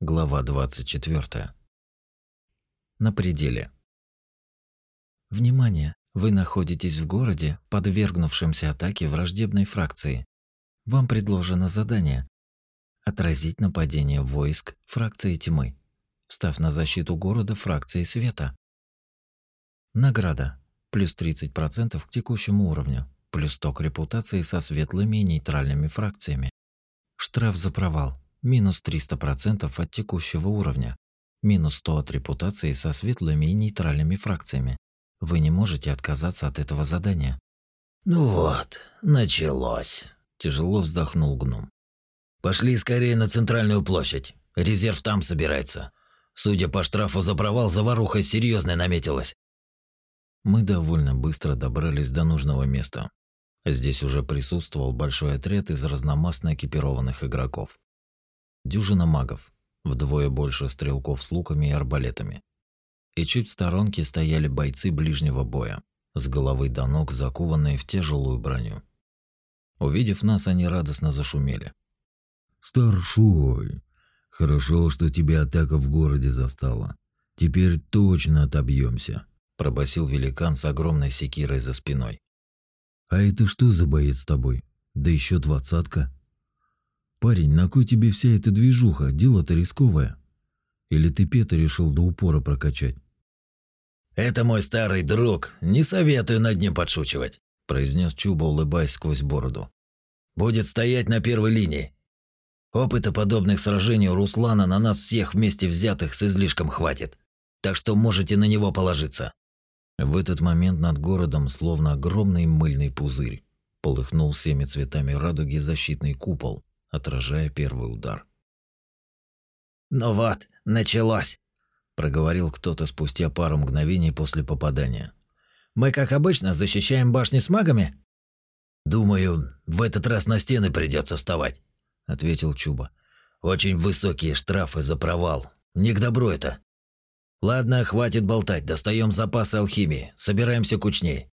Глава 24. На пределе. Внимание! Вы находитесь в городе, подвергнувшемся атаке враждебной фракции. Вам предложено задание отразить нападение войск фракции тьмы, встав на защиту города фракции света. Награда плюс 30% к текущему уровню, плюс 100 к репутации со светлыми и нейтральными фракциями. Штраф за провал минус 300% от текущего уровня, минус 100 от репутации со светлыми и нейтральными фракциями. Вы не можете отказаться от этого задания. Ну вот, началось. Тяжело вздохнул гном. Пошли скорее на центральную площадь. Резерв там собирается. Судя по штрафу за провал, заваруха серьезная наметилась. Мы довольно быстро добрались до нужного места. Здесь уже присутствовал большой отряд из разномастно экипированных игроков дюжина магов, вдвое больше стрелков с луками и арбалетами. И чуть в сторонке стояли бойцы ближнего боя, с головы до ног закованные в тяжелую броню. Увидев нас, они радостно зашумели. «Старшой, хорошо, что тебя атака в городе застала. Теперь точно отобьемся», – пробасил великан с огромной секирой за спиной. «А это что за боец с тобой? Да еще двадцатка?» «Парень, на кой тебе вся эта движуха? Дело-то рисковое. Или ты пета решил до упора прокачать?» «Это мой старый друг. Не советую над ним подшучивать», – произнес Чуба, улыбаясь сквозь бороду. «Будет стоять на первой линии. Опыта подобных сражений у Руслана на нас всех вместе взятых с излишком хватит. Так что можете на него положиться». В этот момент над городом, словно огромный мыльный пузырь, полыхнул всеми цветами радуги защитный купол, отражая первый удар. «Ну вот, началось», – проговорил кто-то спустя пару мгновений после попадания. «Мы, как обычно, защищаем башни с магами?» «Думаю, в этот раз на стены придется вставать», – ответил Чуба. «Очень высокие штрафы за провал. Не к добру это». «Ладно, хватит болтать, достаем запасы алхимии, собираемся кучней.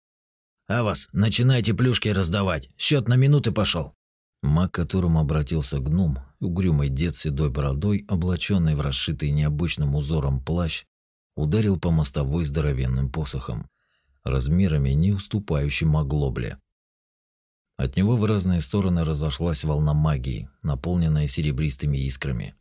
А вас, начинайте плюшки раздавать, счет на минуты пошел. Маг, к которому обратился гном, угрюмый дед с седой бородой, облаченный в расшитый необычным узором плащ, ударил по мостовой здоровенным посохом, размерами не уступающим оглобле. От него в разные стороны разошлась волна магии, наполненная серебристыми искрами.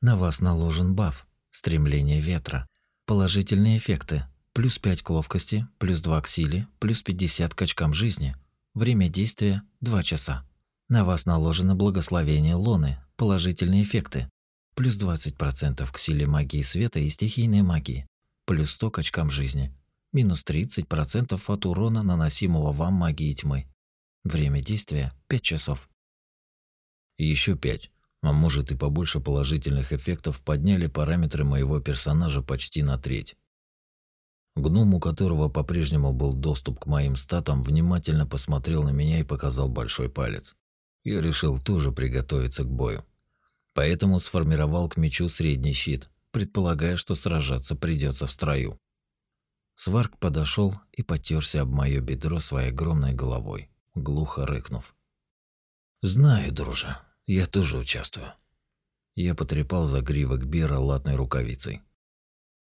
На вас наложен баф «Стремление ветра». Положительные эффекты. Плюс 5 к ловкости, плюс 2 к силе, плюс 50 к очкам жизни. Время действия – 2 часа. На вас наложено благословение Лоны, положительные эффекты. Плюс 20% к силе магии света и стихийной магии. Плюс 100 к очкам жизни. Минус 30% от урона, наносимого вам магией тьмы. Время действия – 5 часов. Еще 5. А может и побольше положительных эффектов подняли параметры моего персонажа почти на треть. Гном, у которого по-прежнему был доступ к моим статам, внимательно посмотрел на меня и показал большой палец я решил тоже приготовиться к бою. Поэтому сформировал к мечу средний щит, предполагая, что сражаться придется в строю. Сварк подошел и потерся об мое бедро своей огромной головой, глухо рыкнув. «Знаю, друже, я тоже участвую». Я потрепал за гривок Бера латной рукавицей.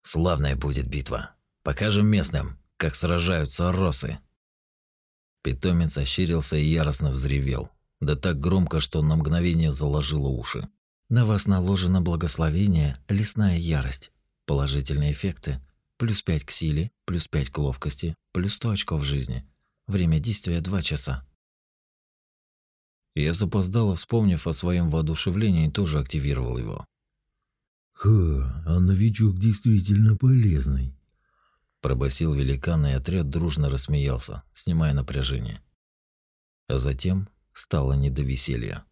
«Славная будет битва. Покажем местным, как сражаются росы». Питомец ощерился и яростно взревел, да так громко, что на мгновение заложило уши. На вас наложено благословение «Лесная ярость». Положительные эффекты. Плюс 5 к силе, плюс 5 к ловкости, плюс 100 очков жизни. Время действия 2 часа. Я запоздало, вспомнив о своем воодушевлении, тоже активировал его. «Ха, а новичок действительно полезный», Пробасил великан, и отряд дружно рассмеялся, снимая напряжение. А затем стало не до веселья.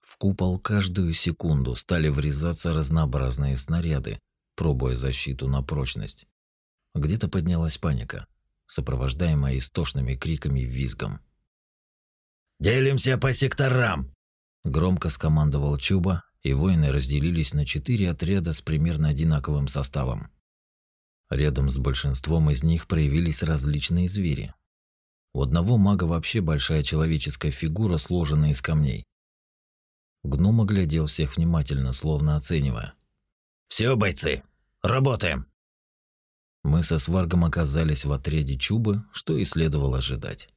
В купол каждую секунду стали врезаться разнообразные снаряды, пробуя защиту на прочность. Где-то поднялась паника, сопровождаемая истошными криками и визгом. «Делимся по секторам!» Громко скомандовал Чуба, и воины разделились на четыре отряда с примерно одинаковым составом. Рядом с большинством из них проявились различные звери, у одного мага вообще большая человеческая фигура, сложенная из камней. Гном оглядел всех внимательно, словно оценивая. «Все, бойцы, работаем!» Мы со сваргом оказались в отряде Чубы, что и следовало ожидать.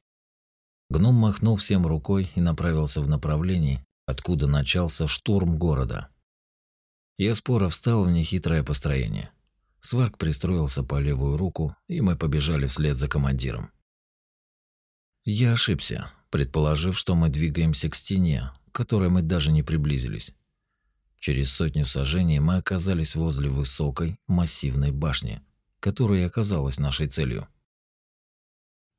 Гном махнул всем рукой и направился в направлении, откуда начался штурм города. Я споро встал в нехитрое построение. Сварг пристроился по левую руку, и мы побежали вслед за командиром. Я ошибся, предположив, что мы двигаемся к стене, к которой мы даже не приблизились. Через сотню сажений мы оказались возле высокой, массивной башни, которая оказалась нашей целью.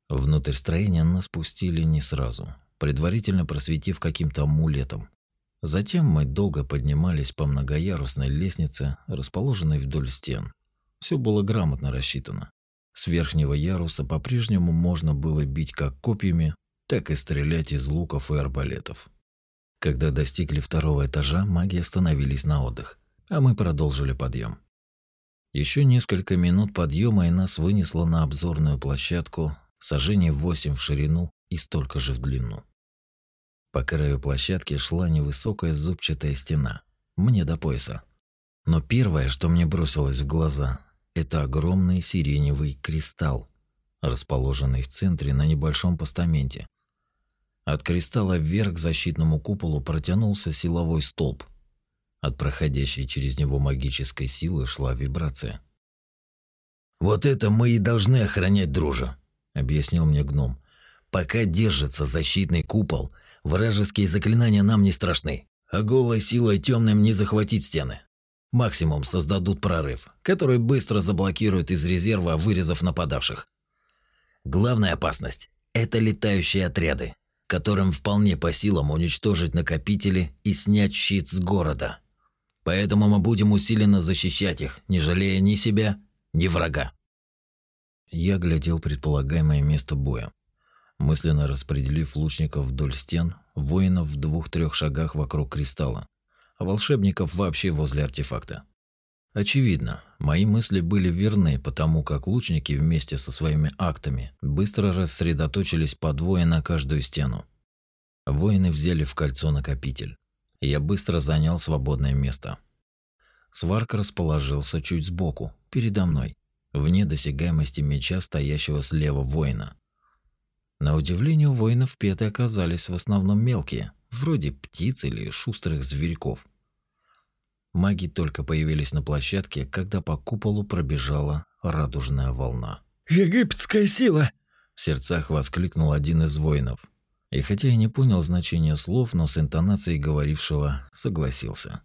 Внутрь строения нас пустили не сразу, предварительно просветив каким-то амулетом. Затем мы долго поднимались по многоярусной лестнице, расположенной вдоль стен. Все было грамотно рассчитано. С верхнего яруса по-прежнему можно было бить как копьями, так и стрелять из луков и арбалетов. Когда достигли второго этажа, маги остановились на отдых, а мы продолжили подъем. Еще несколько минут подъема и нас вынесло на обзорную площадку, сажений 8 в ширину и столько же в длину. По краю площадки шла невысокая зубчатая стена, мне до пояса. Но первое, что мне бросилось в глаза, это огромный сиреневый кристалл, расположенный в центре на небольшом постаменте. От кристалла вверх к защитному куполу протянулся силовой столб. От проходящей через него магической силы шла вибрация. «Вот это мы и должны охранять, дружа», – объяснил мне гном. «Пока держится защитный купол, вражеские заклинания нам не страшны, а голой силой темным не захватить стены. Максимум создадут прорыв, который быстро заблокирует из резерва, вырезав нападавших. Главная опасность – это летающие отряды, которым вполне по силам уничтожить накопители и снять щит с города. Поэтому мы будем усиленно защищать их, не жалея ни себя, ни врага. Я глядел предполагаемое место боя. Мысленно распределив лучников вдоль стен, воинов в двух-трех шагах вокруг кристалла, а волшебников вообще возле артефакта. Очевидно, мои мысли были верны, потому как лучники вместе со своими актами быстро рассредоточились по двое на каждую стену. Воины взяли в кольцо накопитель. Я быстро занял свободное место. Сварк расположился чуть сбоку, передо мной, вне досягаемости меча, стоящего слева воина. На удивление у воинов петы оказались в основном мелкие, вроде птиц или шустрых зверьков. Маги только появились на площадке, когда по куполу пробежала радужная волна. «Египетская сила!» – в сердцах воскликнул один из воинов. И хотя я не понял значения слов, но с интонацией говорившего согласился.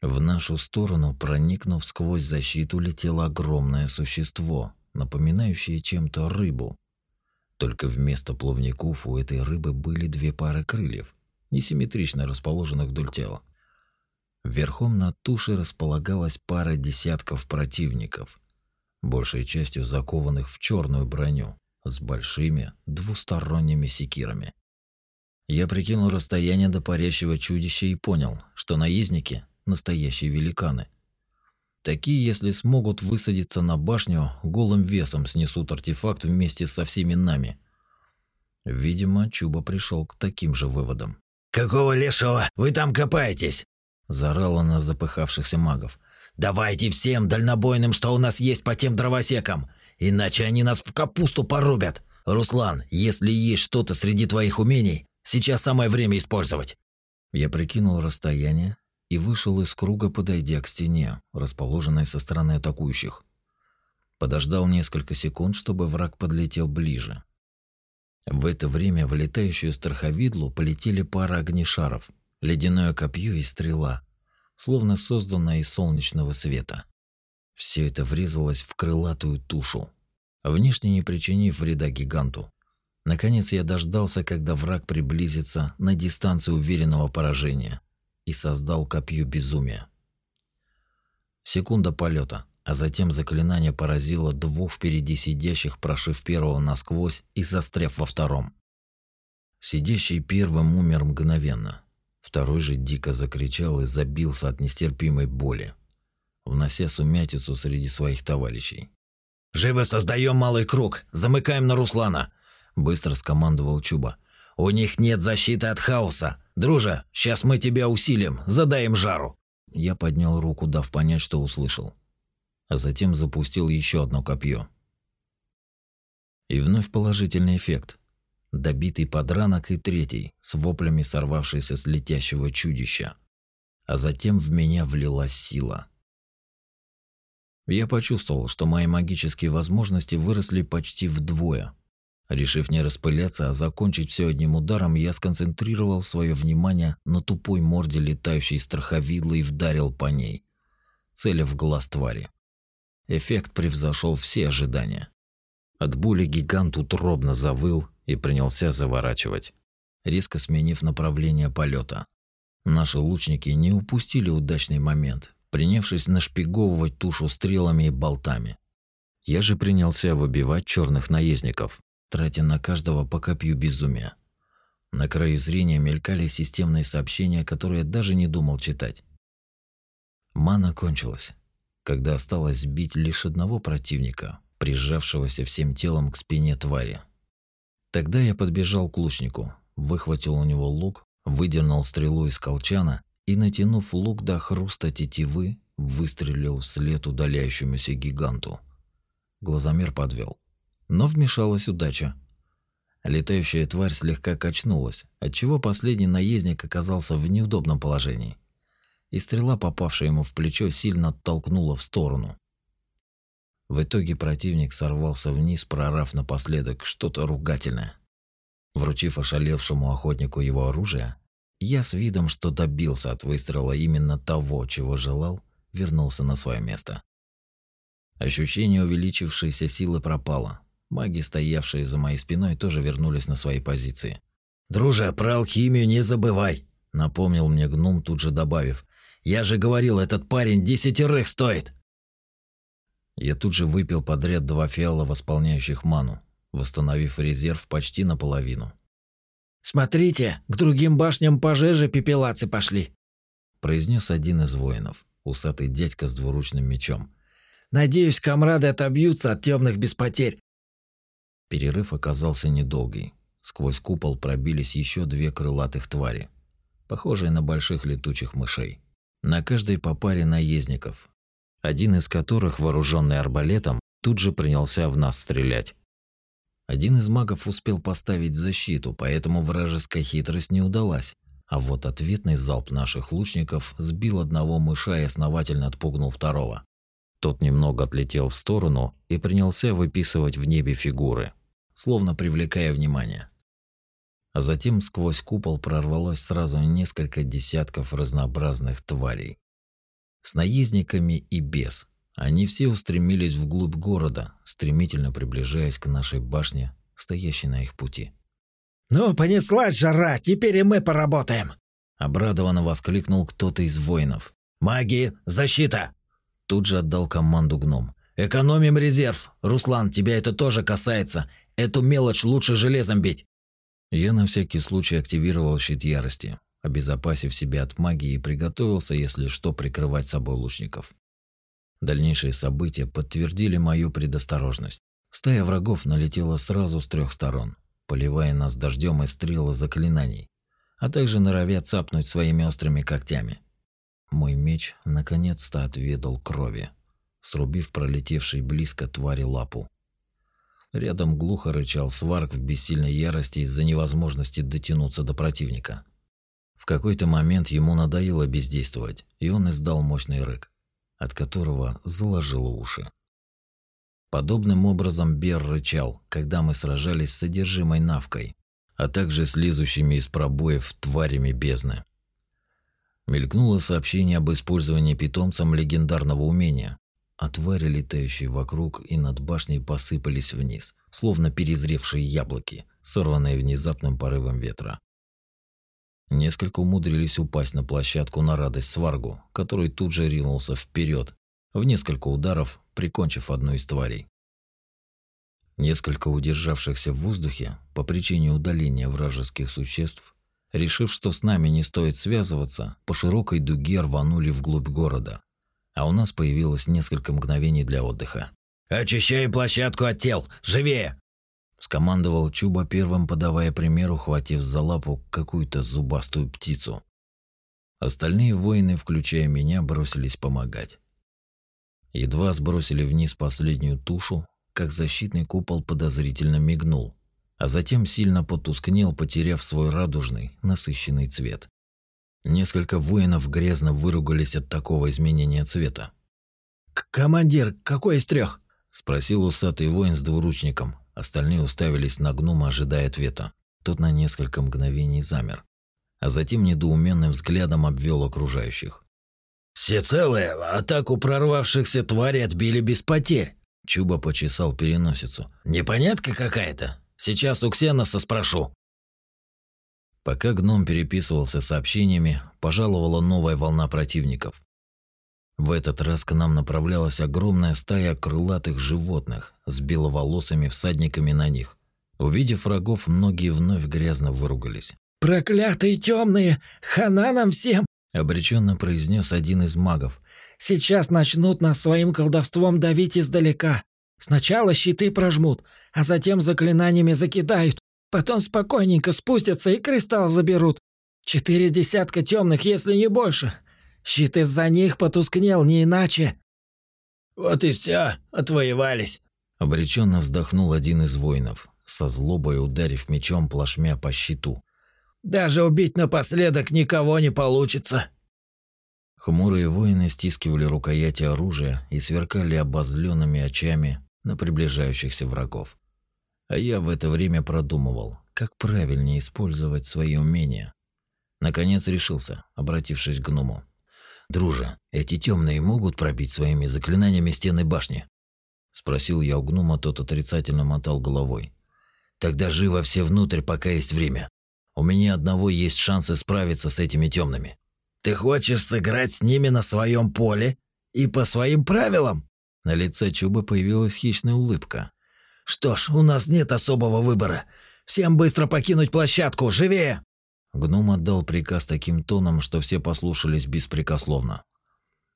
В нашу сторону, проникнув сквозь защиту, летело огромное существо, напоминающее чем-то рыбу. Только вместо плавников у этой рыбы были две пары крыльев, несимметрично расположенных вдоль тела. Верхом на туше располагалась пара десятков противников, большей частью закованных в черную броню, с большими двусторонними секирами. Я прикинул расстояние до парящего чудища и понял, что наездники настоящие великаны. Такие, если смогут высадиться на башню, голым весом снесут артефакт вместе со всеми нами. Видимо, Чуба пришел к таким же выводам. «Какого лешего вы там копаетесь?» – заорала на запыхавшихся магов. «Давайте всем дальнобойным, что у нас есть по тем дровосекам, иначе они нас в капусту порубят. Руслан, если есть что-то среди твоих умений, сейчас самое время использовать». Я прикинул расстояние, и вышел из круга, подойдя к стене, расположенной со стороны атакующих. Подождал несколько секунд, чтобы враг подлетел ближе. В это время в летающую страховидлу полетели пара огнешаров, ледяное копье и стрела, словно созданная из солнечного света. Все это врезалось в крылатую тушу, внешне не причинив вреда гиганту. Наконец я дождался, когда враг приблизится на дистанцию уверенного поражения – и создал копье безумия. Секунда полета, а затем заклинание поразило двух впереди сидящих, прошив первого насквозь и застряв во втором. Сидящий первым умер мгновенно. Второй же дико закричал и забился от нестерпимой боли, внося сумятицу среди своих товарищей. «Живо создаем малый круг! Замыкаем на Руслана!» – быстро скомандовал Чуба. «У них нет защиты от хаоса. «Друже, сейчас мы тебя усилим, задаем жару!» Я поднял руку, дав понять, что услышал. А затем запустил еще одно копье. И вновь положительный эффект. Добитый подранок и третий, с воплями сорвавшийся с летящего чудища. А затем в меня влилась сила. Я почувствовал, что мои магические возможности выросли почти вдвое. Решив не распыляться, а закончить все одним ударом, я сконцентрировал свое внимание на тупой морде летающей страховидлы и вдарил по ней, целя в глаз твари. Эффект превзошел все ожидания. От боли гигант утробно завыл и принялся заворачивать, резко сменив направление полета. Наши лучники не упустили удачный момент, принявшись нашпиговывать тушу стрелами и болтами. Я же принялся выбивать черных наездников, тратя на каждого по копью безумия. На краю зрения мелькали системные сообщения, которые я даже не думал читать. Мана кончилась, когда осталось сбить лишь одного противника, прижавшегося всем телом к спине твари. Тогда я подбежал к лучнику, выхватил у него лук, выдернул стрелу из колчана и, натянув лук до хруста тетивы, выстрелил вслед удаляющемуся гиганту. Глазомер подвел. Но вмешалась удача. Летающая тварь слегка качнулась, отчего последний наездник оказался в неудобном положении. И стрела, попавшая ему в плечо, сильно оттолкнула в сторону. В итоге противник сорвался вниз, прорав напоследок что-то ругательное. Вручив ошалевшему охотнику его оружие, я с видом, что добился от выстрела именно того, чего желал, вернулся на свое место. Ощущение увеличившейся силы пропало, Маги, стоявшие за моей спиной, тоже вернулись на свои позиции. «Друже, про алхимию не забывай!» – напомнил мне гном, тут же добавив. «Я же говорил, этот парень десятерых стоит!» Я тут же выпил подряд два фиала, восполняющих ману, восстановив резерв почти наполовину. «Смотрите, к другим башням пожеже пепелацы пошли!» – произнес один из воинов, усатый дядька с двуручным мечом. «Надеюсь, комрады отобьются от темных без потерь. Перерыв оказался недолгий. Сквозь купол пробились еще две крылатых твари, похожие на больших летучих мышей. На каждой по паре наездников, один из которых, вооруженный арбалетом, тут же принялся в нас стрелять. Один из магов успел поставить защиту, поэтому вражеская хитрость не удалась. А вот ответный залп наших лучников сбил одного мыша и основательно отпугнул второго. Тот немного отлетел в сторону и принялся выписывать в небе фигуры словно привлекая внимание. А затем сквозь купол прорвалось сразу несколько десятков разнообразных тварей. С наездниками и без. Они все устремились вглубь города, стремительно приближаясь к нашей башне, стоящей на их пути. «Ну, понеслась жара, теперь и мы поработаем!» Обрадованно воскликнул кто-то из воинов. «Маги, защита!» Тут же отдал команду гном. «Экономим резерв. Руслан, тебя это тоже касается. Эту мелочь лучше железом бить. Я на всякий случай активировал щит ярости, обезопасив себя от магии и приготовился, если что, прикрывать собой лучников. Дальнейшие события подтвердили мою предосторожность. Стая врагов налетела сразу с трех сторон, поливая нас дождем и стрелы заклинаний, а также норовя цапнуть своими острыми когтями. Мой меч наконец-то отведал крови, срубив пролетевший близко твари лапу. Рядом глухо рычал сварк в бессильной ярости из-за невозможности дотянуться до противника. В какой-то момент ему надоело бездействовать, и он издал мощный рык, от которого заложило уши. Подобным образом Бер рычал, когда мы сражались с содержимой навкой, а также с лезущими из пробоев тварями бездны. Мелькнуло сообщение об использовании питомцем легендарного умения, а твари, летающие вокруг и над башней, посыпались вниз, словно перезревшие яблоки, сорванные внезапным порывом ветра. Несколько умудрились упасть на площадку на радость сваргу, который тут же ринулся вперед, в несколько ударов прикончив одну из тварей. Несколько удержавшихся в воздухе по причине удаления вражеских существ, решив, что с нами не стоит связываться, по широкой дуге рванули вглубь города, а у нас появилось несколько мгновений для отдыха. «Очищаем площадку от тел! Живее!» Скомандовал Чуба первым, подавая примеру, хватив за лапу какую-то зубастую птицу. Остальные воины, включая меня, бросились помогать. Едва сбросили вниз последнюю тушу, как защитный купол подозрительно мигнул, а затем сильно потускнел, потеряв свой радужный, насыщенный цвет. Несколько воинов грязно выругались от такого изменения цвета. «Командир, какой из трех? спросил усатый воин с двуручником. Остальные уставились на гнома, ожидая ответа. Тот на несколько мгновений замер, а затем недоуменным взглядом обвел окружающих. «Все целые, атаку прорвавшихся тварей отбили без потерь!» Чуба почесал переносицу. «Непонятка какая-то? Сейчас у Ксеноса спрошу». Пока гном переписывался сообщениями, пожаловала новая волна противников. В этот раз к нам направлялась огромная стая крылатых животных с беловолосыми всадниками на них. Увидев врагов, многие вновь грязно выругались. «Проклятые темные! Хана нам всем!» – обреченно произнес один из магов. «Сейчас начнут нас своим колдовством давить издалека. Сначала щиты прожмут, а затем заклинаниями закидают. Потом спокойненько спустятся и кристалл заберут. Четыре десятка темных, если не больше. Щит из-за них потускнел, не иначе. Вот и все, отвоевались. Обреченно вздохнул один из воинов, со злобой ударив мечом плашмя по щиту. Даже убить напоследок никого не получится. Хмурые воины стискивали рукояти оружия и сверкали обозленными очами на приближающихся врагов. А я в это время продумывал, как правильнее использовать свои умения. Наконец решился, обратившись к гному. «Друже, эти темные могут пробить своими заклинаниями стены башни?» Спросил я у гнома, тот отрицательно мотал головой. «Тогда живо все внутрь, пока есть время. У меня одного есть шансы справиться с этими темными». «Ты хочешь сыграть с ними на своем поле и по своим правилам?» На лице Чуба появилась хищная улыбка. «Что ж, у нас нет особого выбора. Всем быстро покинуть площадку, живее!» Гном отдал приказ таким тоном, что все послушались беспрекословно.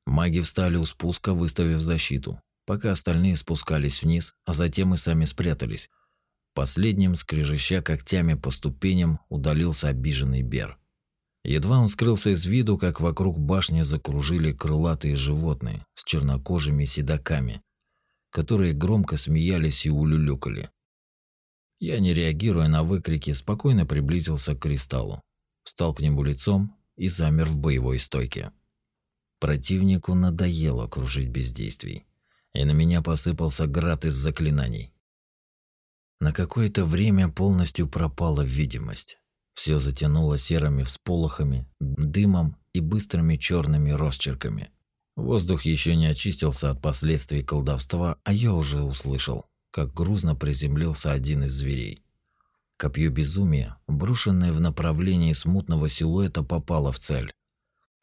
Маги встали у спуска, выставив защиту, пока остальные спускались вниз, а затем и сами спрятались. Последним, скрежеща когтями по ступеням, удалился обиженный Бер. Едва он скрылся из виду, как вокруг башни закружили крылатые животные с чернокожими седаками, которые громко смеялись и улюлюкали. Я, не реагируя на выкрики, спокойно приблизился к кристаллу, встал к нему лицом и замер в боевой стойке. Противнику надоело кружить без действий, и на меня посыпался град из заклинаний. На какое-то время полностью пропала видимость. Все затянуло серыми всполохами, дымом и быстрыми черными росчерками. Воздух еще не очистился от последствий колдовства, а я уже услышал как грузно приземлился один из зверей. Копье безумия, брошенное в направлении смутного силуэта, попало в цель.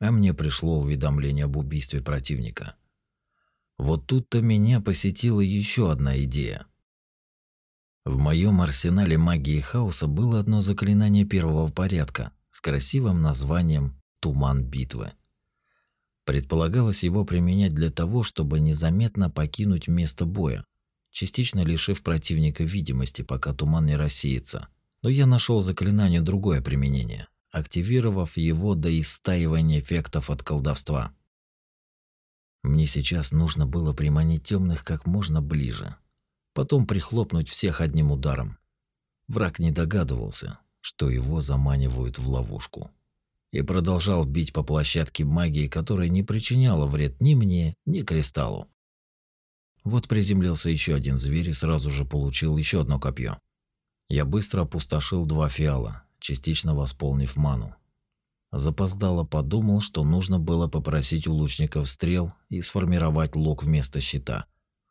А мне пришло уведомление об убийстве противника. Вот тут-то меня посетила еще одна идея. В моем арсенале магии хаоса было одно заклинание первого порядка с красивым названием «Туман битвы». Предполагалось его применять для того, чтобы незаметно покинуть место боя, частично лишив противника видимости, пока туман не рассеется. Но я нашел заклинание другое применение, активировав его до истаивания эффектов от колдовства. Мне сейчас нужно было приманить темных как можно ближе, потом прихлопнуть всех одним ударом. Враг не догадывался, что его заманивают в ловушку. И продолжал бить по площадке магии, которая не причиняла вред ни мне, ни кристаллу. Вот приземлился еще один зверь и сразу же получил еще одно копье. Я быстро опустошил два фиала, частично восполнив ману. Запоздало подумал, что нужно было попросить у лучников стрел и сформировать лук вместо щита.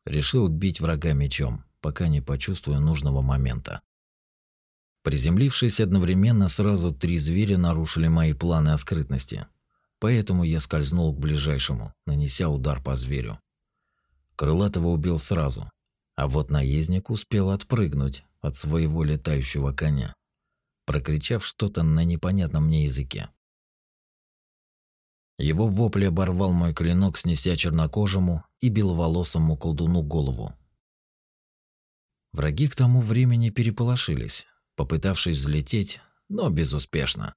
Решил бить врага мечом, пока не почувствую нужного момента. Приземлившись одновременно, сразу три зверя нарушили мои планы о скрытности. Поэтому я скользнул к ближайшему, нанеся удар по зверю. Крылатого убил сразу, а вот наездник успел отпрыгнуть от своего летающего коня, прокричав что-то на непонятном мне языке. Его вопль оборвал мой клинок, снеся чернокожему и беловолосому колдуну голову. Враги к тому времени переполошились, попытавшись взлететь, но безуспешно.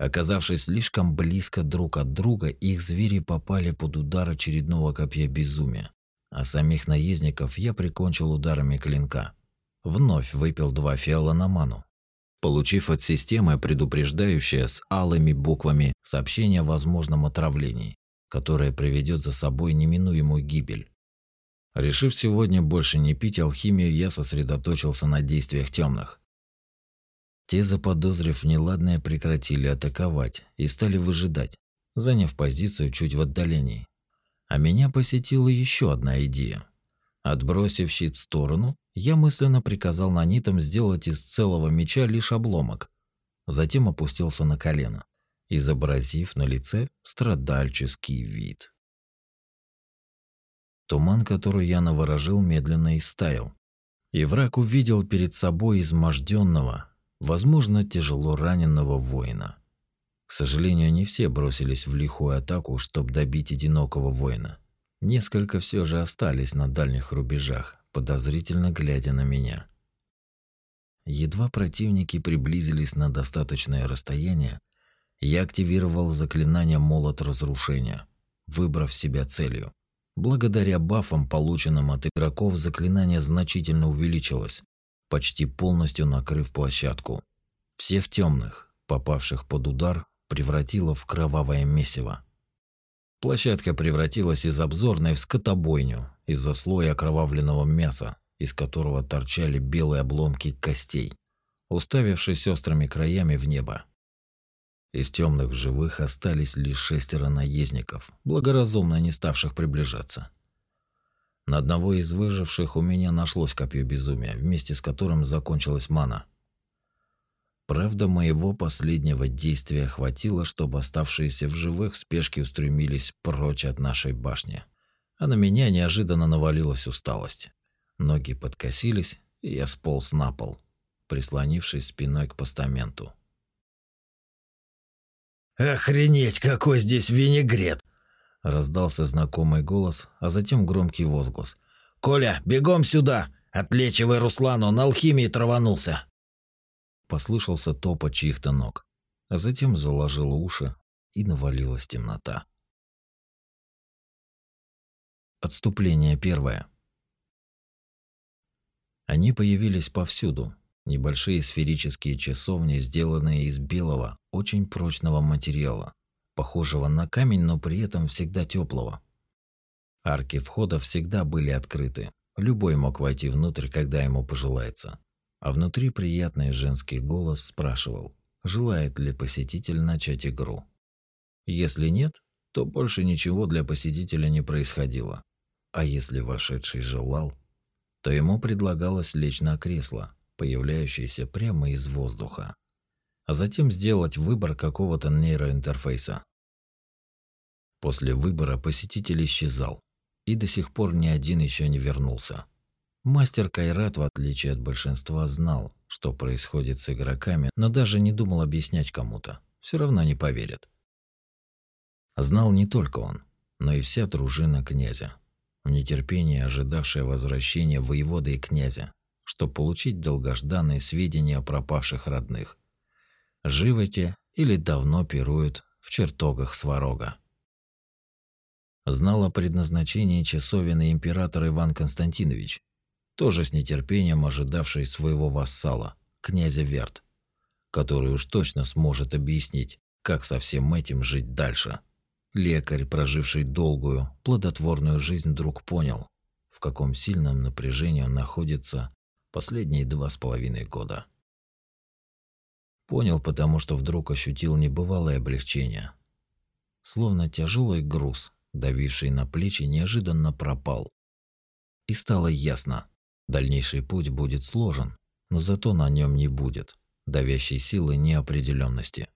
Оказавшись слишком близко друг от друга, их звери попали под удар очередного копья безумия, а самих наездников я прикончил ударами клинка. Вновь выпил два фиала на ману, получив от системы предупреждающее с алыми буквами сообщение о возможном отравлении, которое приведет за собой неминуемую гибель. Решив сегодня больше не пить алхимию, я сосредоточился на действиях темных. Те, заподозрив неладное, прекратили атаковать и стали выжидать, заняв позицию чуть в отдалении. А меня посетила еще одна идея. Отбросив щит в сторону, я мысленно приказал нанитам сделать из целого меча лишь обломок. Затем опустился на колено, изобразив на лице страдальческий вид. Туман, который я наворожил, медленно истаял, и враг увидел перед собой изможденного, возможно, тяжело раненного воина. К сожалению, не все бросились в лихую атаку, чтобы добить одинокого воина. Несколько все же остались на дальних рубежах, подозрительно глядя на меня. Едва противники приблизились на достаточное расстояние, я активировал заклинание «Молот разрушения», выбрав себя целью. Благодаря бафам, полученным от игроков, заклинание значительно увеличилось, почти полностью накрыв площадку. Всех темных, попавших под удар, превратило в кровавое месиво. Площадка превратилась из обзорной в скотобойню из-за слоя окровавленного мяса, из которого торчали белые обломки костей, уставившись острыми краями в небо. Из темных в живых остались лишь шестеро наездников, благоразумно не ставших приближаться. На одного из выживших у меня нашлось копье безумия, вместе с которым закончилась мана. Правда, моего последнего действия хватило, чтобы оставшиеся в живых в спешке устремились прочь от нашей башни. А на меня неожиданно навалилась усталость. Ноги подкосились, и я сполз на пол, прислонившись спиной к постаменту. «Охренеть, какой здесь винегрет!» Раздался знакомый голос, а затем громкий возглас. «Коля, бегом сюда! Отлечивай Руслану, он алхимии траванулся!» Послышался топот чьих-то ног, а затем заложило уши, и навалилась темнота. Отступление первое. Они появились повсюду. Небольшие сферические часовни, сделанные из белого, очень прочного материала, похожего на камень, но при этом всегда теплого. Арки входа всегда были открыты. Любой мог войти внутрь, когда ему пожелается. А внутри приятный женский голос спрашивал, желает ли посетитель начать игру. Если нет, то больше ничего для посетителя не происходило. А если вошедший желал, то ему предлагалось лечь на кресло, появляющееся прямо из воздуха а затем сделать выбор какого-то нейроинтерфейса. После выбора посетитель исчезал, и до сих пор ни один еще не вернулся. Мастер Кайрат, в отличие от большинства, знал, что происходит с игроками, но даже не думал объяснять кому-то. Все равно не поверят. Знал не только он, но и вся дружина князя, в нетерпении ожидавшая возвращения воеводы и князя, чтобы получить долгожданные сведения о пропавших родных живы те или давно пируют в чертогах Сварога. Знал о предназначении часовины император Иван Константинович, тоже с нетерпением ожидавший своего вассала, князя Верт, который уж точно сможет объяснить, как со всем этим жить дальше. Лекарь, проживший долгую, плодотворную жизнь, вдруг понял, в каком сильном напряжении он находится последние два с половиной года. Понял, потому что вдруг ощутил небывалое облегчение. Словно тяжелый груз, давивший на плечи, неожиданно пропал. И стало ясно, дальнейший путь будет сложен, но зато на нем не будет давящей силы неопределенности.